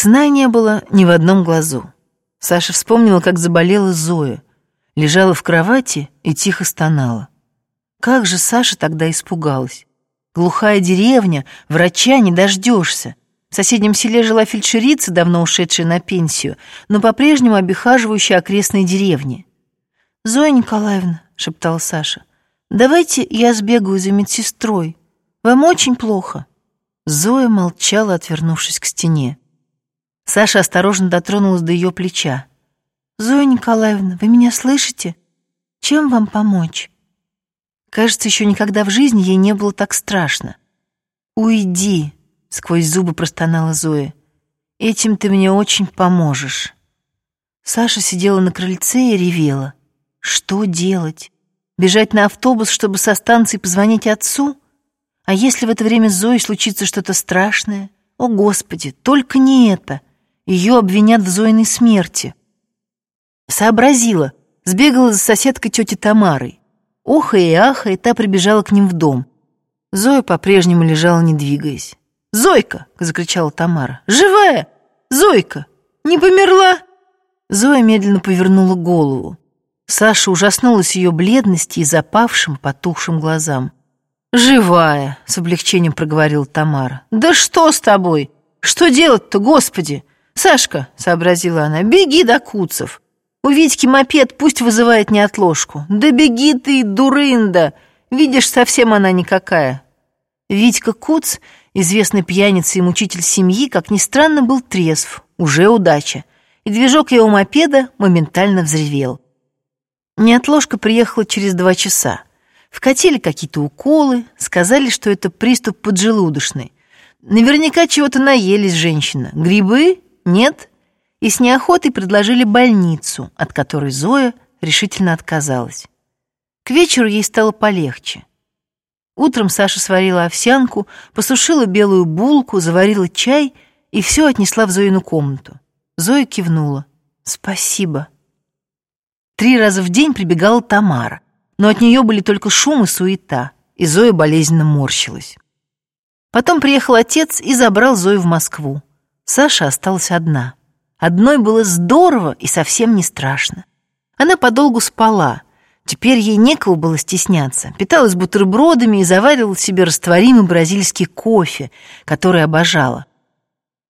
Сна не было ни в одном глазу. Саша вспомнила, как заболела Зоя. Лежала в кровати и тихо стонала. Как же Саша тогда испугалась. Глухая деревня, врача не дождешься. В соседнем селе жила фельдшерица, давно ушедшая на пенсию, но по-прежнему обихаживающая окрестные деревни. «Зоя Николаевна», — шептала Саша, — «давайте я сбегаю за медсестрой. Вам очень плохо». Зоя молчала, отвернувшись к стене. Саша осторожно дотронулась до ее плеча. «Зоя Николаевна, вы меня слышите? Чем вам помочь?» Кажется, еще никогда в жизни ей не было так страшно. «Уйди», — сквозь зубы простонала Зоя. «Этим ты мне очень поможешь». Саша сидела на крыльце и ревела. Что делать? Бежать на автобус, чтобы со станции позвонить отцу? А если в это время Зоей случится что-то страшное? О, Господи, только не это! Ее обвинят в Зоиной смерти. Сообразила, сбегала за соседкой тети Тамарой. Охая и ахая, та прибежала к ним в дом. Зоя по-прежнему лежала, не двигаясь. «Зойка!» — закричала Тамара. «Живая! Зойка! Не померла?» Зоя медленно повернула голову. Саша ужаснулась ее бледности и запавшим, потухшим глазам. «Живая!» — с облегчением проговорила Тамара. «Да что с тобой? Что делать-то, господи?» «Сашка», — сообразила она, — «беги до Куцев. У Витьки мопед пусть вызывает неотложку. Да беги ты, дурында! Видишь, совсем она никакая». Витька Куц, известный пьяница и мучитель семьи, как ни странно, был трезв, уже удача, и движок его мопеда моментально взревел. Неотложка приехала через два часа. Вкатили какие-то уколы, сказали, что это приступ поджелудочный. Наверняка чего-то наелись женщина. Грибы? Нет? И с неохотой предложили больницу, от которой Зоя решительно отказалась. К вечеру ей стало полегче. Утром Саша сварила овсянку, посушила белую булку, заварила чай и все отнесла в Зоину комнату. Зоя кивнула. «Спасибо». Три раза в день прибегала Тамара, но от нее были только шум и суета, и Зоя болезненно морщилась. Потом приехал отец и забрал Зою в Москву. Саша осталась одна. Одной было здорово и совсем не страшно. Она подолгу спала. Теперь ей некого было стесняться. Питалась бутербродами и заваривала себе растворимый бразильский кофе, который обожала.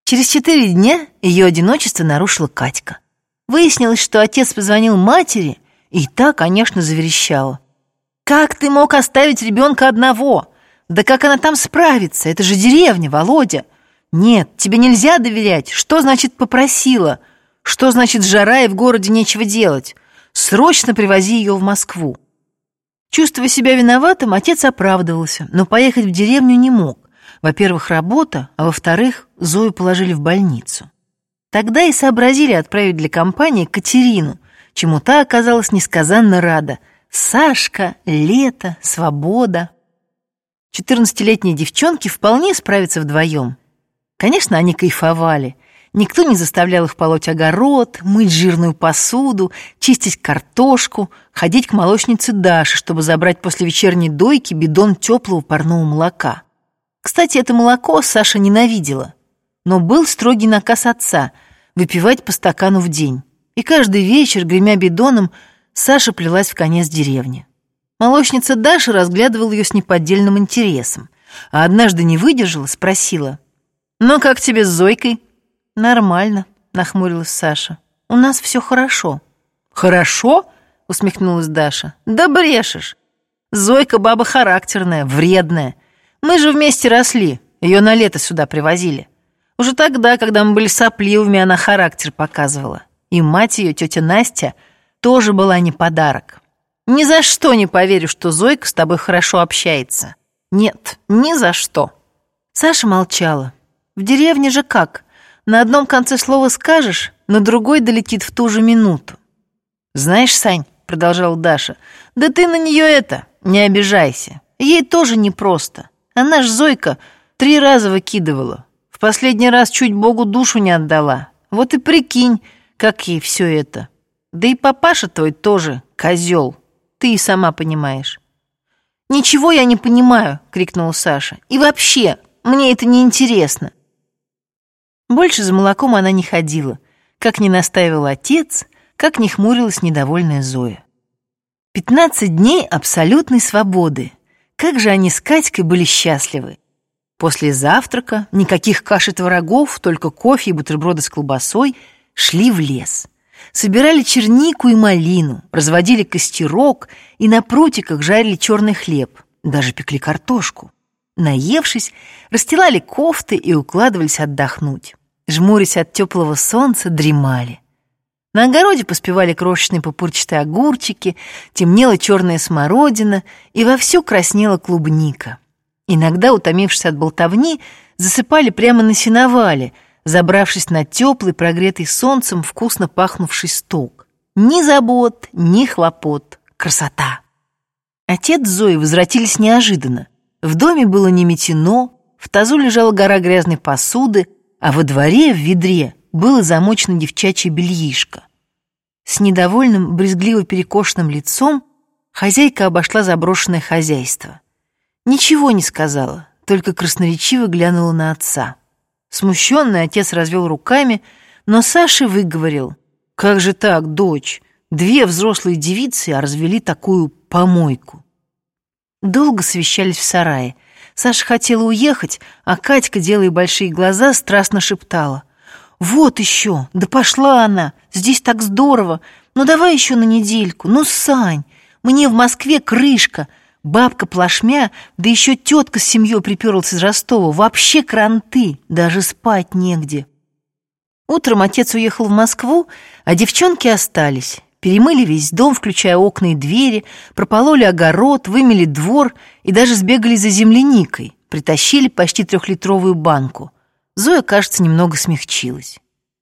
Через четыре дня ее одиночество нарушила Катька. Выяснилось, что отец позвонил матери, и та, конечно, заверещала. «Как ты мог оставить ребенка одного? Да как она там справится? Это же деревня, Володя!» «Нет, тебе нельзя доверять. Что значит попросила? Что значит жара и в городе нечего делать? Срочно привози ее в Москву». Чувствуя себя виноватым, отец оправдывался, но поехать в деревню не мог. Во-первых, работа, а во-вторых, Зою положили в больницу. Тогда и сообразили отправить для компании Катерину, чему та оказалась несказанно рада. Сашка, лето, свобода. Четырнадцатилетние девчонки вполне справятся вдвоем. Конечно, они кайфовали. Никто не заставлял их полоть огород, мыть жирную посуду, чистить картошку, ходить к молочнице Даше, чтобы забрать после вечерней дойки бидон теплого парного молока. Кстати, это молоко Саша ненавидела. Но был строгий наказ отца — выпивать по стакану в день. И каждый вечер, гремя бидоном, Саша плелась в конец деревни. Молочница Даша разглядывала ее с неподдельным интересом, а однажды не выдержала, спросила — «Ну, как тебе с Зойкой?» «Нормально», — нахмурилась Саша. «У нас все хорошо». «Хорошо?» — усмехнулась Даша. «Да брешешь. Зойка баба характерная, вредная. Мы же вместе росли, ее на лето сюда привозили. Уже тогда, когда мы были сопливыми, она характер показывала. И мать ее, тетя Настя, тоже была не подарок. Ни за что не поверю, что Зойка с тобой хорошо общается. Нет, ни за что». Саша молчала. В деревне же как? На одном конце слова скажешь, на другой долетит в ту же минуту. Знаешь, Сань, продолжала Даша, да ты на нее это, не обижайся. Ей тоже непросто. Она ж Зойка три раза выкидывала. В последний раз чуть Богу душу не отдала. Вот и прикинь, как ей все это. Да и папаша твой тоже козел. Ты и сама понимаешь. «Ничего я не понимаю!» — крикнула Саша. «И вообще, мне это не интересно. Больше за молоком она не ходила, как не настаивал отец, как не хмурилась недовольная Зоя. Пятнадцать дней абсолютной свободы. Как же они с Катькой были счастливы. После завтрака никаких каш и творогов, только кофе и бутерброды с колбасой шли в лес. Собирали чернику и малину, разводили костерок и на прутиках жарили черный хлеб, даже пекли картошку. Наевшись, расстилали кофты и укладывались отдохнуть. Жмурясь от теплого солнца, дремали. На огороде поспевали крошечные пупырчатые огурчики, темнела черная смородина и вовсю краснела клубника. Иногда, утомившись от болтовни, засыпали прямо на сеновале, забравшись на теплый, прогретый солнцем, вкусно пахнувший сток. Ни забот, ни хлопот. Красота! Отец Зоей возвратились неожиданно. В доме было не метено, в тазу лежала гора грязной посуды, а во дворе в ведре было замочено девчачье бельишко. С недовольным, брезгливо перекошенным лицом хозяйка обошла заброшенное хозяйство. Ничего не сказала, только красноречиво глянула на отца. Смущенный отец развел руками, но Саша выговорил. «Как же так, дочь? Две взрослые девицы, а развели такую помойку». Долго совещались в сарае. Саша хотела уехать, а Катька, делая большие глаза, страстно шептала. «Вот еще! Да пошла она! Здесь так здорово! Ну давай еще на недельку! Ну, Сань! Мне в Москве крышка! Бабка плашмя, да еще тетка с семьей приперлась из Ростова. Вообще кранты, даже спать негде!» Утром отец уехал в Москву, а девчонки остались. Перемыли весь дом, включая окна и двери, пропололи огород, вымели двор и даже сбегали за земляникой, притащили почти трехлитровую банку. Зоя, кажется, немного смягчилась.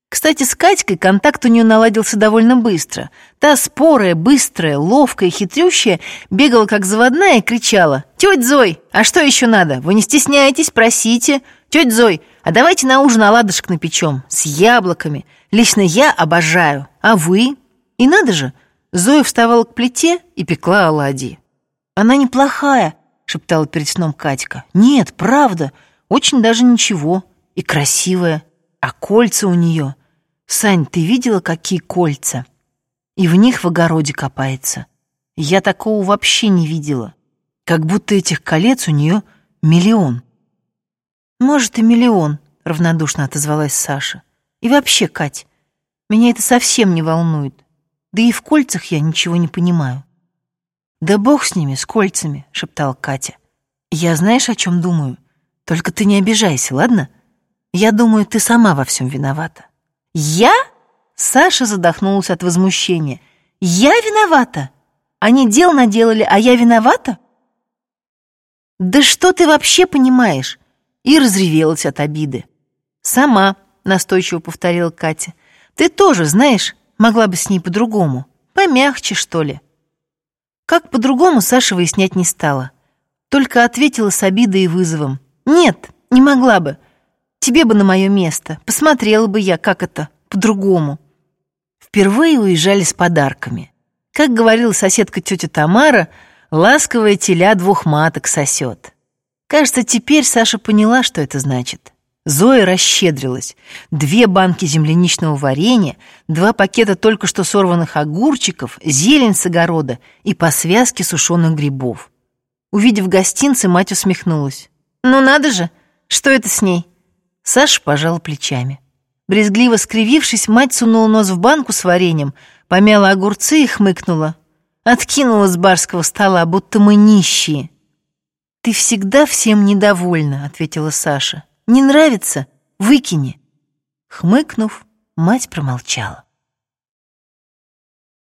Кстати, с Катькой контакт у нее наладился довольно быстро. Та спорая, быстрая, ловкая, хитрющая бегала как заводная и кричала. «Тетя Зой, а что еще надо? Вы не стесняйтесь, просите. Тетя Зой, а давайте на ужин оладушек напечем. С яблоками. Лично я обожаю. А вы?» И надо же, Зоя вставала к плите и пекла оладьи. «Она неплохая», — шептала перед сном Катька. «Нет, правда, очень даже ничего» и красивая, а кольца у нее. Сань, ты видела, какие кольца? И в них в огороде копается. Я такого вообще не видела. Как будто этих колец у нее миллион. Может, и миллион, равнодушно отозвалась Саша. И вообще, Кать, меня это совсем не волнует. Да и в кольцах я ничего не понимаю. Да бог с ними, с кольцами, шептала Катя. Я знаешь, о чем думаю? Только ты не обижайся, ладно? Я думаю, ты сама во всем виновата». «Я?» Саша задохнулась от возмущения. «Я виновата? Они дел наделали, а я виновата?» «Да что ты вообще понимаешь?» И разревелась от обиды. «Сама», — настойчиво повторила Катя. «Ты тоже, знаешь, могла бы с ней по-другому. Помягче, что ли». Как по-другому Саша выяснять не стала. Только ответила с обидой и вызовом. «Нет, не могла бы. Тебе бы на мое место. Посмотрела бы я, как это, по-другому. Впервые уезжали с подарками. Как говорила соседка тетя Тамара, ласковая теля двух маток сосет. Кажется, теперь Саша поняла, что это значит. Зоя расщедрилась. Две банки земляничного варенья, два пакета только что сорванных огурчиков, зелень с огорода и по связке сушеных грибов. Увидев гостинцы, мать усмехнулась. «Ну надо же! Что это с ней?» Саша пожал плечами. Брезгливо скривившись, мать сунула нос в банку с вареньем, помяла огурцы и хмыкнула. Откинула с барского стола, будто мы нищие. «Ты всегда всем недовольна», — ответила Саша. «Не нравится? Выкини». Хмыкнув, мать промолчала.